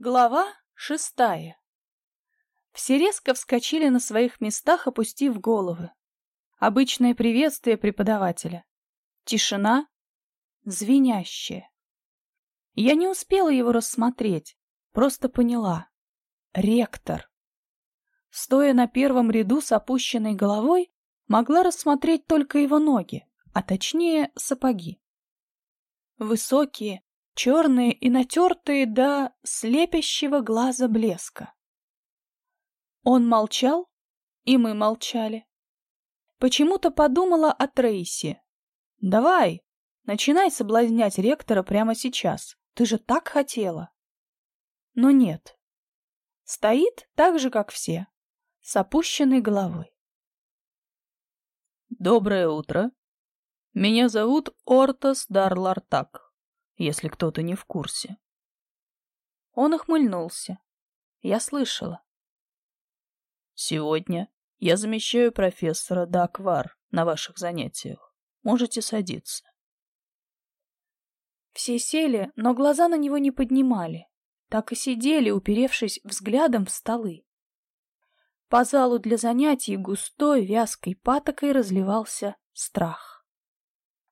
Глава шестая. Все резко вскочили на своих местах, опустив головы. Обычное приветствие преподавателя. Тишина звенящая. Я не успела его рассмотреть, просто поняла. Ректор. Стоя на первом ряду с опущенной головой, могла рассмотреть только его ноги, а точнее сапоги. Высокие, черные и натертые до слепящего глаза блеска. Он молчал, и мы молчали. Почему-то подумала о Трейси. «Давай, начинай соблазнять ректора прямо сейчас. Ты же так хотела». Но нет. Стоит так же, как все, с опущенной головой. «Доброе утро. Меня зовут Ортас Дарлартак если кто-то не в курсе. Он охмыльнулся. Я слышала. Сегодня я замещаю профессора Даквар на ваших занятиях. Можете садиться. Все сели, но глаза на него не поднимали. Так и сидели, уперевшись взглядом в столы. По залу для занятий густой вязкой патокой разливался страх.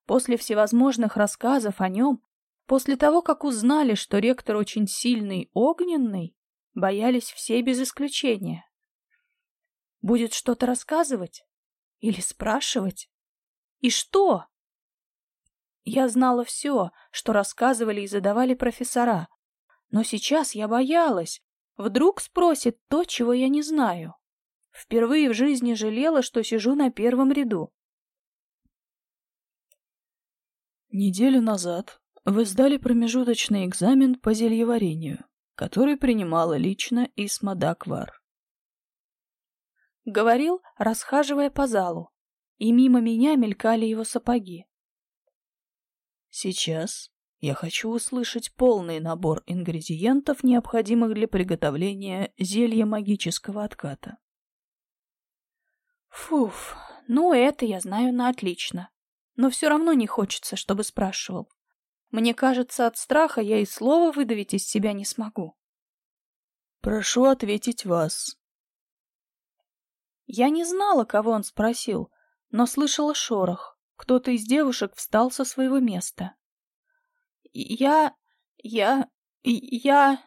После всевозможных рассказов о нем После того, как узнали, что ректор очень сильный огненный, боялись все без исключения. Будет что-то рассказывать? Или спрашивать? И что? Я знала все, что рассказывали и задавали профессора, но сейчас я боялась. Вдруг спросит то, чего я не знаю. Впервые в жизни жалела, что сижу на первом ряду. Неделю назад вы сдали промежуточный экзамен по зельеварению, который принимала лично Исма Даквар. Говорил, расхаживая по залу, и мимо меня мелькали его сапоги. Сейчас я хочу услышать полный набор ингредиентов, необходимых для приготовления зелья магического отката. Фуф, ну это я знаю на отлично. Но все равно не хочется, чтобы спрашивал. Мне кажется, от страха я и слова выдавить из себя не смогу. Прошу ответить вас. Я не знала, кого он спросил, но слышала шорох. Кто-то из девушек встал со своего места. Я... я... я...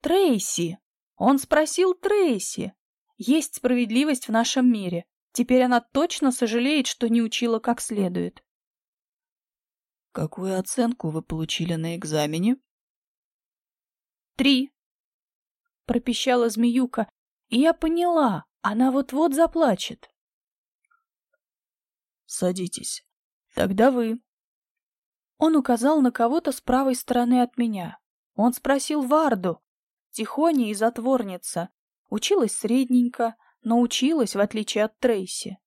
Трейси! Он спросил Трейси. Есть справедливость в нашем мире. Теперь она точно сожалеет, что не учила как следует. Какую оценку вы получили на экзамене? Три. Пропищала змеюка, и я поняла, она вот-вот заплачет. Садитесь. Тогда вы. Он указал на кого-то с правой стороны от меня. Он спросил Варду. Тихоня и затворница. Училась средненько, но училась, в отличие от Трейси.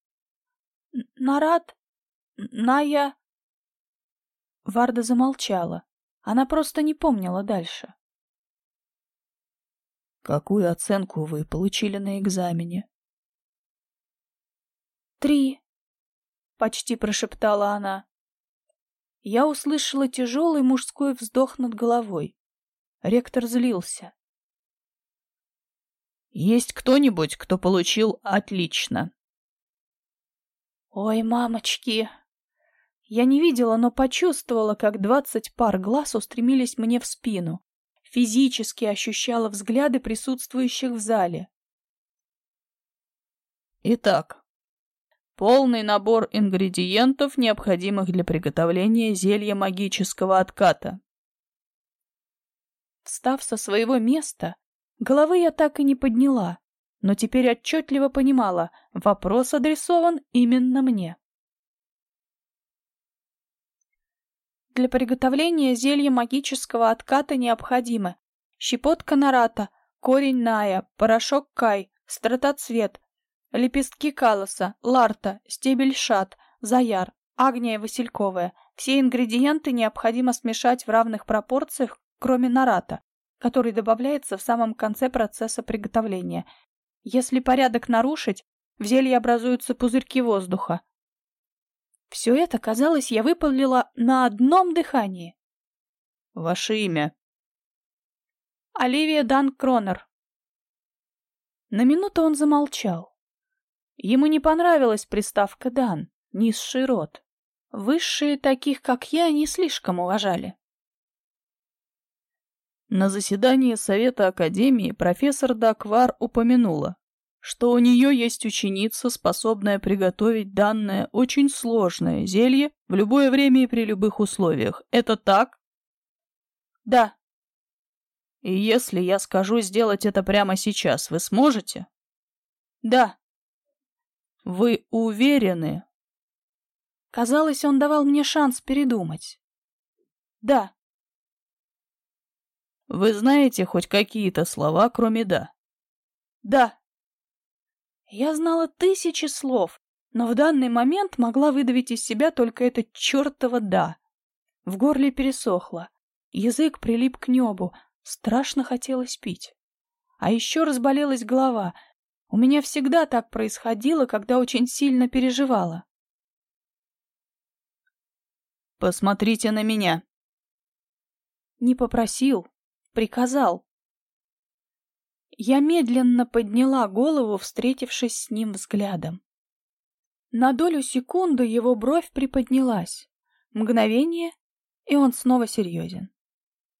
Нарад? Ная? Варда замолчала. Она просто не помнила дальше. «Какую оценку вы получили на экзамене?» «Три», — почти прошептала она. Я услышала тяжелый мужской вздох над головой. Ректор злился. «Есть кто-нибудь, кто получил отлично?» «Ой, мамочки!» Я не видела, но почувствовала, как двадцать пар глаз устремились мне в спину. Физически ощущала взгляды присутствующих в зале. Итак, полный набор ингредиентов, необходимых для приготовления зелья магического отката. Встав со своего места, головы я так и не подняла, но теперь отчетливо понимала, вопрос адресован именно мне. Для приготовления зелья магического отката необходимы щепотка нарата, корень ная, порошок кай, стратоцвет, лепестки калоса, ларта, стебель шат, заяр, агния васильковая. Все ингредиенты необходимо смешать в равных пропорциях, кроме нарата, который добавляется в самом конце процесса приготовления. Если порядок нарушить, в зелье образуются пузырьки воздуха, все это, казалось, я выпалила на одном дыхании. Ваше имя? Оливия Дан Кронер. На минуту он замолчал. Ему не понравилась приставка «дан», низший род. Высшие таких, как я, не слишком уважали. На заседании Совета Академии профессор Даквар упомянула, что у нее есть ученица, способная приготовить данное очень сложное зелье в любое время и при любых условиях. Это так? Да. И если я скажу сделать это прямо сейчас, вы сможете? Да. Вы уверены? Казалось, он давал мне шанс передумать. Да. Вы знаете хоть какие-то слова, кроме «да»? Да. Я знала тысячи слов, но в данный момент могла выдавить из себя только это чертово «да». В горле пересохло, язык прилип к небу, страшно хотелось пить. А еще разболелась голова. У меня всегда так происходило, когда очень сильно переживала. «Посмотрите на меня!» Не попросил, приказал. Я медленно подняла голову, встретившись с ним взглядом. На долю секунды его бровь приподнялась. Мгновение, и он снова серьезен.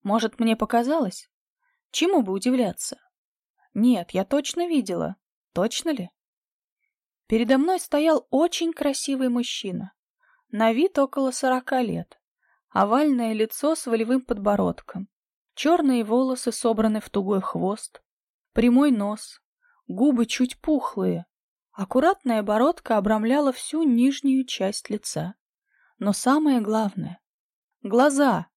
Может, мне показалось? Чему бы удивляться? Нет, я точно видела. Точно ли? Передо мной стоял очень красивый мужчина. На вид около сорока лет. Овальное лицо с волевым подбородком. Черные волосы собраны в тугой хвост, прямой нос, губы чуть пухлые. Аккуратная бородка обрамляла всю нижнюю часть лица. Но самое главное — глаза.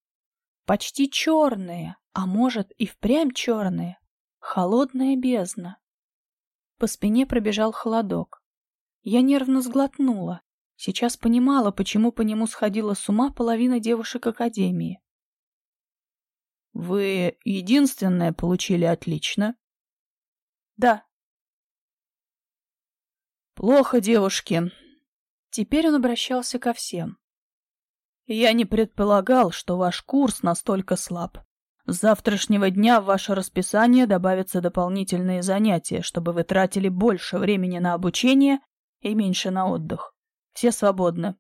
Почти черные, а может и впрямь черные. Холодная бездна. По спине пробежал холодок. Я нервно сглотнула. Сейчас понимала, почему по нему сходила с ума половина девушек Академии. Вы единственное получили отлично? Да. Плохо, девушки. Теперь он обращался ко всем. Я не предполагал, что ваш курс настолько слаб. С завтрашнего дня в ваше расписание добавятся дополнительные занятия, чтобы вы тратили больше времени на обучение и меньше на отдых. Все свободны.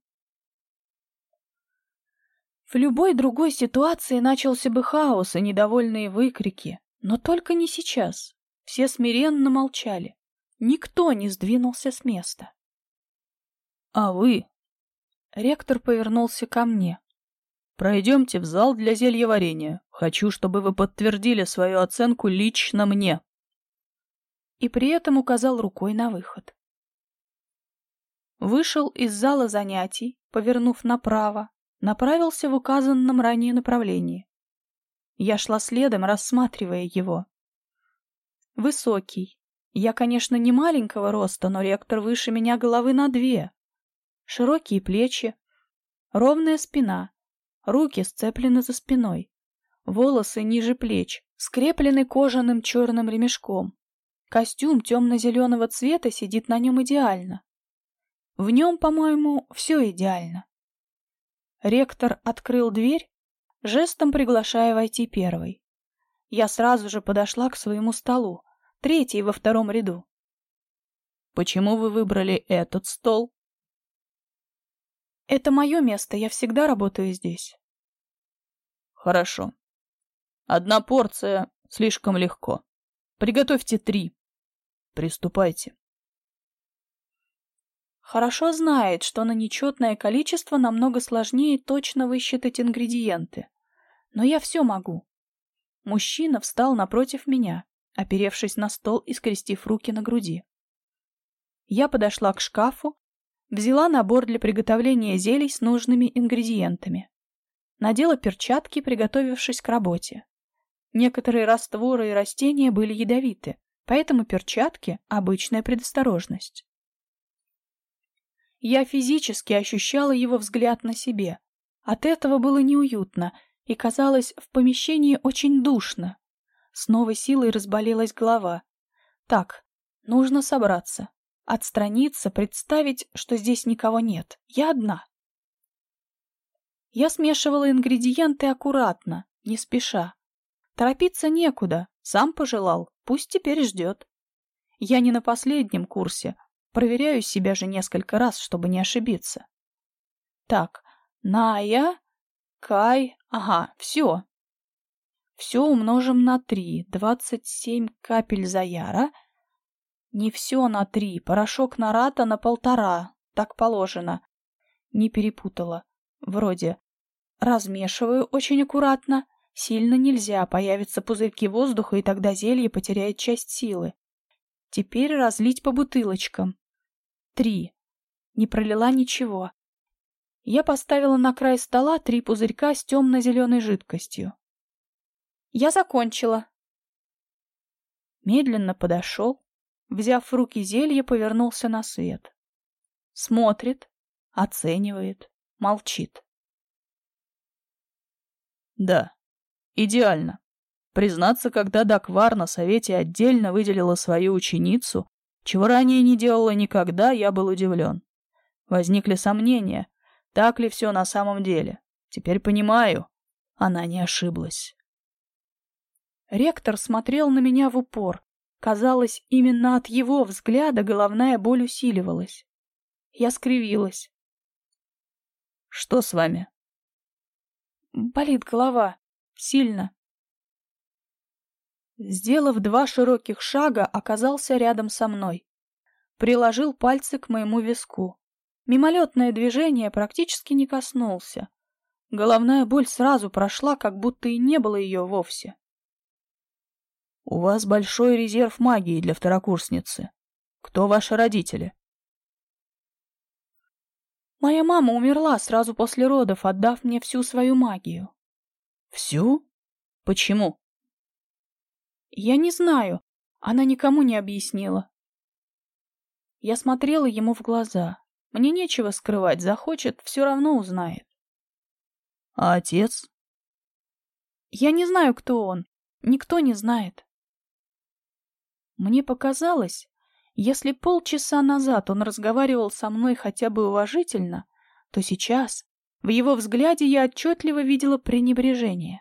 В любой другой ситуации начался бы хаос и недовольные выкрики, но только не сейчас. Все смиренно молчали. Никто не сдвинулся с места. — А вы? Ректор повернулся ко мне. — Пройдемте в зал для зельеварения. Хочу, чтобы вы подтвердили свою оценку лично мне. И при этом указал рукой на выход. Вышел из зала занятий, повернув направо, направился в указанном ранее направлении. Я шла следом, рассматривая его. Высокий. Я, конечно, не маленького роста, но ректор выше меня головы на две. Широкие плечи, ровная спина, руки сцеплены за спиной, волосы ниже плеч, скреплены кожаным черным ремешком. Костюм темно-зеленого цвета сидит на нем идеально. В нем, по-моему, все идеально. Ректор открыл дверь, жестом приглашая войти первой. Я сразу же подошла к своему столу, третий во втором ряду. «Почему вы выбрали этот стол?» «Это мое место, я всегда работаю здесь». «Хорошо. Одна порция слишком легко. Приготовьте три. Приступайте». Хорошо знает, что на нечетное количество намного сложнее точно высчитать ингредиенты. Но я все могу. Мужчина встал напротив меня, оперевшись на стол и скрестив руки на груди. Я подошла к шкафу, взяла набор для приготовления зелий с нужными ингредиентами. Надела перчатки, приготовившись к работе. Некоторые растворы и растения были ядовиты, поэтому перчатки — обычная предосторожность. Я физически ощущала его взгляд на себе. От этого было неуютно, и казалось, в помещении очень душно. С новой силой разболелась голова. Так, нужно собраться, отстраниться, представить, что здесь никого нет. Я одна. Я смешивала ингредиенты аккуратно, не спеша. Торопиться некуда, сам пожелал, пусть теперь ждет. Я не на последнем курсе, проверяю себя же несколько раз, чтобы не ошибиться. Так, Ная, Кай, ага, все. Все умножим на три, двадцать семь капель Заяра. Не все на три, порошок Нарата на полтора, так положено. Не перепутала. Вроде. Размешиваю очень аккуратно. Сильно нельзя, появятся пузырьки воздуха, и тогда зелье потеряет часть силы. Теперь разлить по бутылочкам. Три. Не пролила ничего. Я поставила на край стола три пузырька с темно-зеленой жидкостью. Я закончила. Медленно подошел, взяв в руки зелье, повернулся на свет. Смотрит, оценивает, молчит. Да, Идеально. Признаться, когда Даквар на совете отдельно выделила свою ученицу, чего ранее не делала никогда, я был удивлен. Возникли сомнения, так ли все на самом деле. Теперь понимаю, она не ошиблась. Ректор смотрел на меня в упор. Казалось, именно от его взгляда головная боль усиливалась. Я скривилась. «Что с вами?» «Болит голова. Сильно. Сделав два широких шага, оказался рядом со мной. Приложил пальцы к моему виску. Мимолетное движение практически не коснулся. Головная боль сразу прошла, как будто и не было ее вовсе. «У вас большой резерв магии для второкурсницы. Кто ваши родители?» «Моя мама умерла сразу после родов, отдав мне всю свою магию. Всю? Почему? Я не знаю. Она никому не объяснила. Я смотрела ему в глаза. Мне нечего скрывать, захочет, все равно узнает. А отец? Я не знаю, кто он. Никто не знает. Мне показалось, если полчаса назад он разговаривал со мной хотя бы уважительно, то сейчас в его взгляде я отчетливо видела пренебрежение.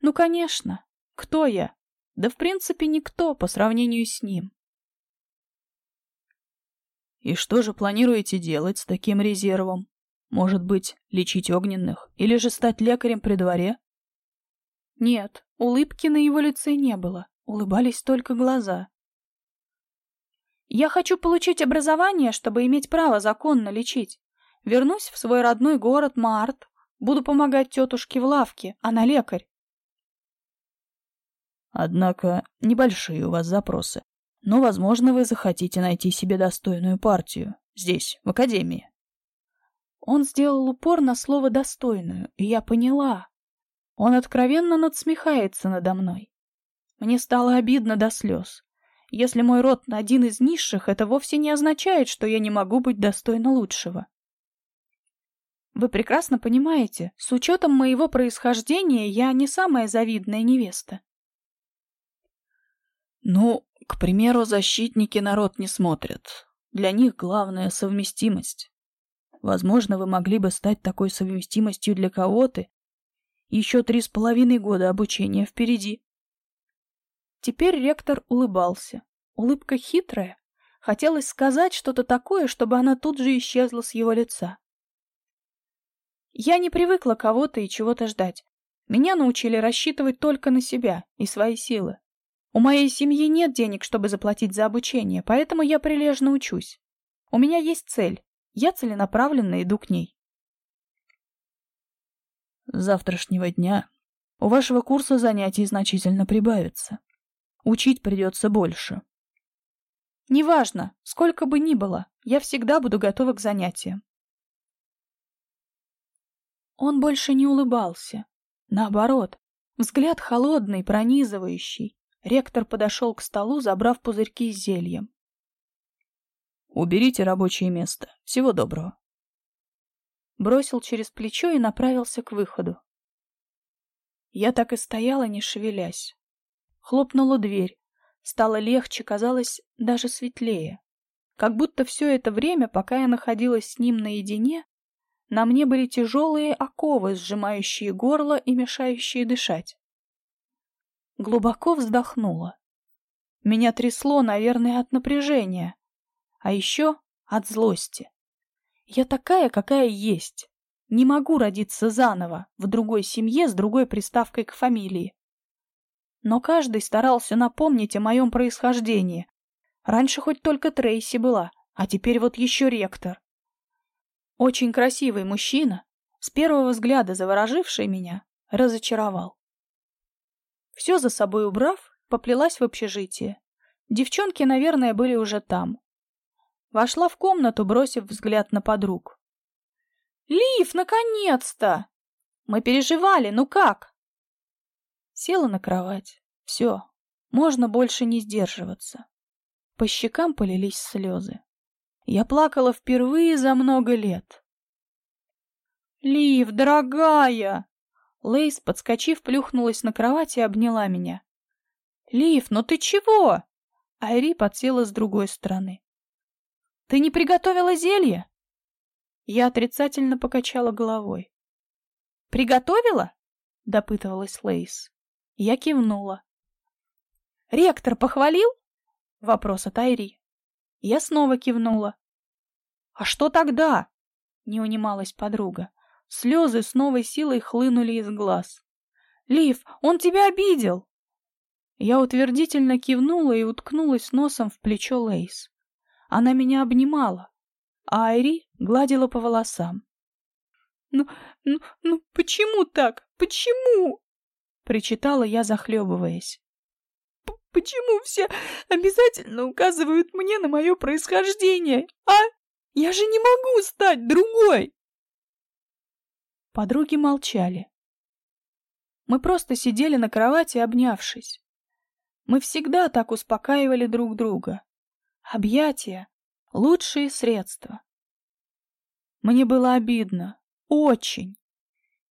Ну, конечно. Кто я? Да, в принципе, никто по сравнению с ним. И что же планируете делать с таким резервом? Может быть, лечить огненных? Или же стать лекарем при дворе? Нет, улыбки на его лице не было. Улыбались только глаза. Я хочу получить образование, чтобы иметь право законно лечить. Вернусь в свой родной город Март, буду помогать тетушке в лавке, она лекарь. Однако небольшие у вас запросы. Но, возможно, вы захотите найти себе достойную партию. Здесь, в академии. Он сделал упор на слово «достойную», и я поняла. Он откровенно надсмехается надо мной. Мне стало обидно до слез. Если мой род один из низших, это вовсе не означает, что я не могу быть достойна лучшего. Вы прекрасно понимаете, с учетом моего происхождения я не самая завидная невеста. Ну, к примеру, защитники народ не смотрят. Для них главная совместимость. Возможно, вы могли бы стать такой совместимостью для кого-то. Еще три с половиной года обучения впереди. Теперь ректор улыбался. Улыбка хитрая. Хотелось сказать что-то такое, чтобы она тут же исчезла с его лица. Я не привыкла кого-то и чего-то ждать. Меня научили рассчитывать только на себя и свои силы. У моей семьи нет денег, чтобы заплатить за обучение, поэтому я прилежно учусь. У меня есть цель. Я целенаправленно иду к ней. С завтрашнего дня у вашего курса занятий значительно прибавится. Учить придется больше. Неважно, сколько бы ни было, я всегда буду готова к занятиям. Он больше не улыбался. Наоборот, взгляд холодный, пронизывающий. Ректор подошел к столу, забрав пузырьки с зельем. «Уберите рабочее место. Всего доброго». Бросил через плечо и направился к выходу. Я так и стояла, не шевелясь. Хлопнула дверь. Стало легче, казалось, даже светлее. Как будто все это время, пока я находилась с ним наедине, на мне были тяжелые оковы, сжимающие горло и мешающие дышать. Глубоко вздохнула. Меня трясло, наверное, от напряжения, а еще от злости. Я такая, какая есть. Не могу родиться заново, в другой семье с другой приставкой к фамилии. Но каждый старался напомнить о моем происхождении. Раньше хоть только Трейси была, а теперь вот еще ректор. Очень красивый мужчина, с первого взгляда завороживший меня, разочаровал. Все за собой убрав, поплелась в общежитие. Девчонки, наверное, были уже там. Вошла в комнату, бросив взгляд на подруг. «Лив, наконец-то! Мы переживали, ну как?» Села на кровать. Все, можно больше не сдерживаться. По щекам полились слезы. Я плакала впервые за много лет. «Лив, дорогая!» Лейс, подскочив, плюхнулась на кровать и обняла меня. «Лив, ну ты чего?» Айри подсела с другой стороны. «Ты не приготовила зелье?» Я отрицательно покачала головой. «Приготовила?» — допытывалась Лейс. Я кивнула. «Ректор похвалил?» — вопрос от Айри. Я снова кивнула. «А что тогда?» — не унималась подруга. Слезы с новой силой хлынули из глаз. «Лив, он тебя обидел!» Я утвердительно кивнула и уткнулась носом в плечо Лейс. Она меня обнимала, а Айри гладила по волосам. «Ну, ну, ну, почему так? Почему?» — причитала я, захлебываясь. «Почему все обязательно указывают мне на мое происхождение, а? Я же не могу стать другой!» Подруги молчали. Мы просто сидели на кровати, обнявшись. Мы всегда так успокаивали друг друга. Объятия — лучшие средства. Мне было обидно. Очень.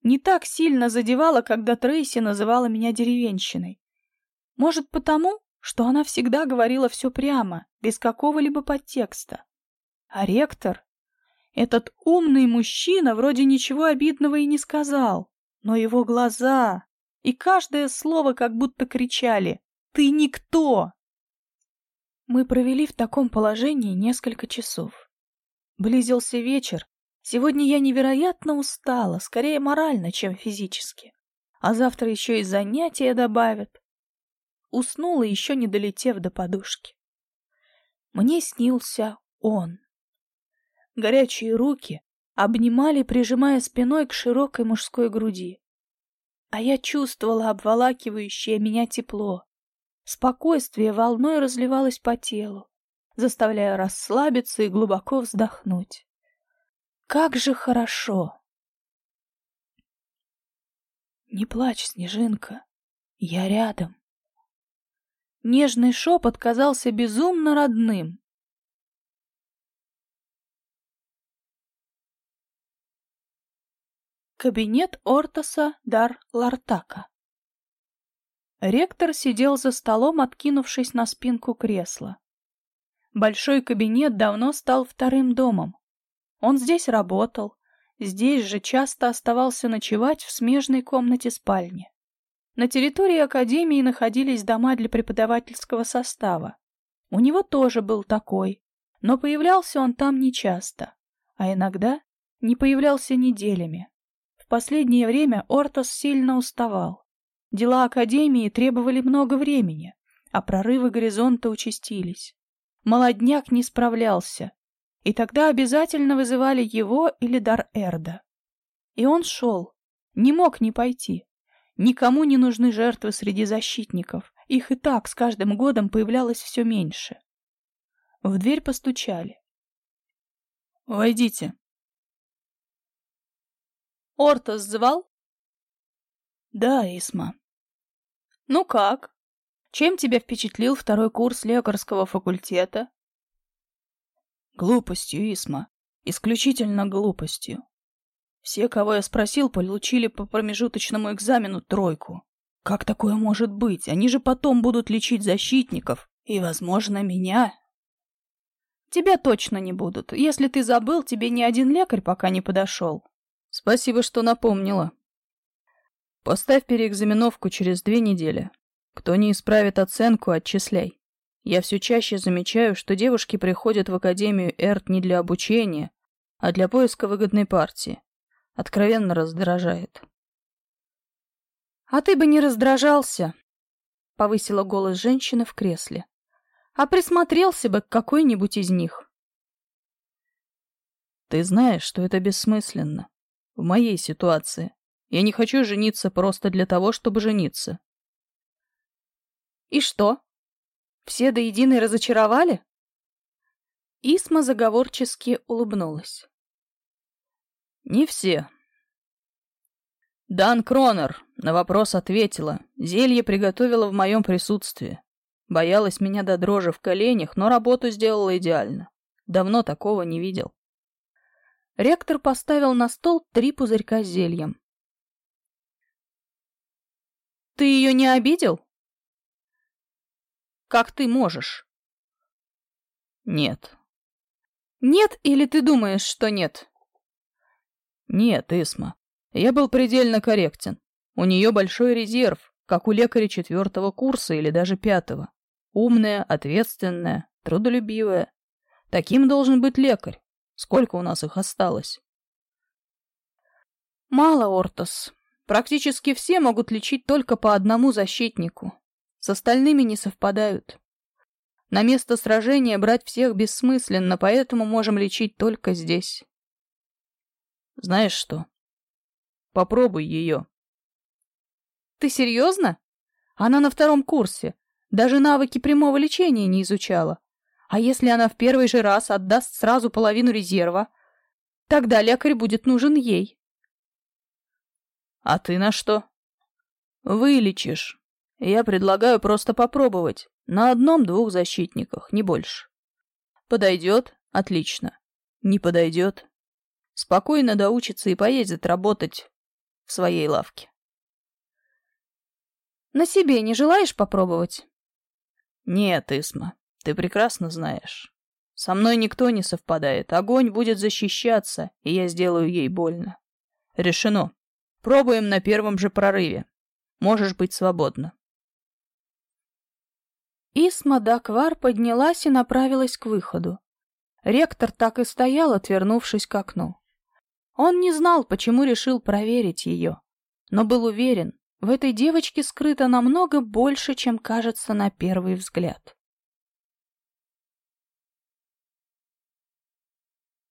Не так сильно задевало, когда Трейси называла меня деревенщиной. Может, потому, что она всегда говорила все прямо, без какого-либо подтекста. А ректор, этот умный мужчина, вроде ничего обидного и не сказал, но его глаза и каждое слово как будто кричали «Ты никто!». Мы провели в таком положении несколько часов. Близился вечер. Сегодня я невероятно устала, скорее морально, чем физически. А завтра еще и занятия добавят. Уснула, еще не долетев до подушки. Мне снился он. Горячие руки обнимали, прижимая спиной к широкой мужской груди. А я чувствовала обволакивающее меня тепло, Спокойствие волной разливалось по телу, заставляя расслабиться и глубоко вздохнуть. Как же хорошо! Не плачь, Снежинка, я рядом. Нежный шепот казался безумно родным. Кабинет Ортоса Дар Лартака Ректор сидел за столом, откинувшись на спинку кресла. Большой кабинет давно стал вторым домом. Он здесь работал, здесь же часто оставался ночевать в смежной комнате спальни. На территории академии находились дома для преподавательского состава. У него тоже был такой, но появлялся он там нечасто, а иногда не появлялся неделями. Последнее время Ортос сильно уставал. Дела Академии требовали много времени, а прорывы горизонта участились. Молодняк не справлялся, и тогда обязательно вызывали его или Дар-Эрда. И он шел, не мог не пойти. Никому не нужны жертвы среди защитников, их и так с каждым годом появлялось все меньше. В дверь постучали. «Войдите». «Ортос звал?» «Да, Исма». «Ну как? Чем тебя впечатлил второй курс лекарского факультета?» «Глупостью, Исма. Исключительно глупостью. Все, кого я спросил, получили по промежуточному экзамену тройку. Как такое может быть? Они же потом будут лечить защитников. И, возможно, меня. Тебя точно не будут. Если ты забыл, тебе ни один лекарь пока не подошел. Спасибо, что напомнила. Поставь переэкзаменовку через две недели. Кто не исправит оценку, отчисляй. Я все чаще замечаю, что девушки приходят в Академию Эрт не для обучения, а для поиска выгодной партии. Откровенно раздражает. «А ты бы не раздражался!» — повысила голос женщина в кресле. «А присмотрелся бы к какой-нибудь из них!» «Ты знаешь, что это бессмысленно. В моей ситуации. Я не хочу жениться просто для того, чтобы жениться. И что? Все до единой разочаровали? Исма заговорчески улыбнулась. Не все. Дан Кронер на вопрос ответила. Зелье приготовила в моем присутствии. Боялась меня до дрожи в коленях, но работу сделала идеально. Давно такого не видел. Ректор поставил на стол три пузырька с зельем. «Ты ее не обидел?» Как ты можешь? Нет. Нет или ты думаешь, что нет? Нет, Исма. Я был предельно корректен. У нее большой резерв, как у лекаря четвертого курса или даже пятого. Умная, ответственная, трудолюбивая. Таким должен быть лекарь. Сколько у нас их осталось? Мало, Ортос. Практически все могут лечить только по одному защитнику. С остальными не совпадают. На место сражения брать всех бессмысленно, поэтому можем лечить только здесь. Знаешь что? Попробуй ее. Ты серьезно? Она на втором курсе. Даже навыки прямого лечения не изучала. А если она в первый же раз отдаст сразу половину резерва, тогда лекарь будет нужен ей. А ты на что? Вылечишь. Я предлагаю просто попробовать. На одном-двух защитниках, не больше. Подойдет? Отлично. Не подойдет? Спокойно доучится и поедет работать в своей лавке. На себе не желаешь попробовать? Нет, Исма, ты прекрасно знаешь. Со мной никто не совпадает. Огонь будет защищаться, и я сделаю ей больно. Решено. Пробуем на первом же прорыве. Можешь быть свободна. Исма Даквар поднялась и направилась к выходу. Ректор так и стоял, отвернувшись к окну. Он не знал, почему решил проверить ее, но был уверен, в этой девочке скрыто намного больше, чем кажется на первый взгляд.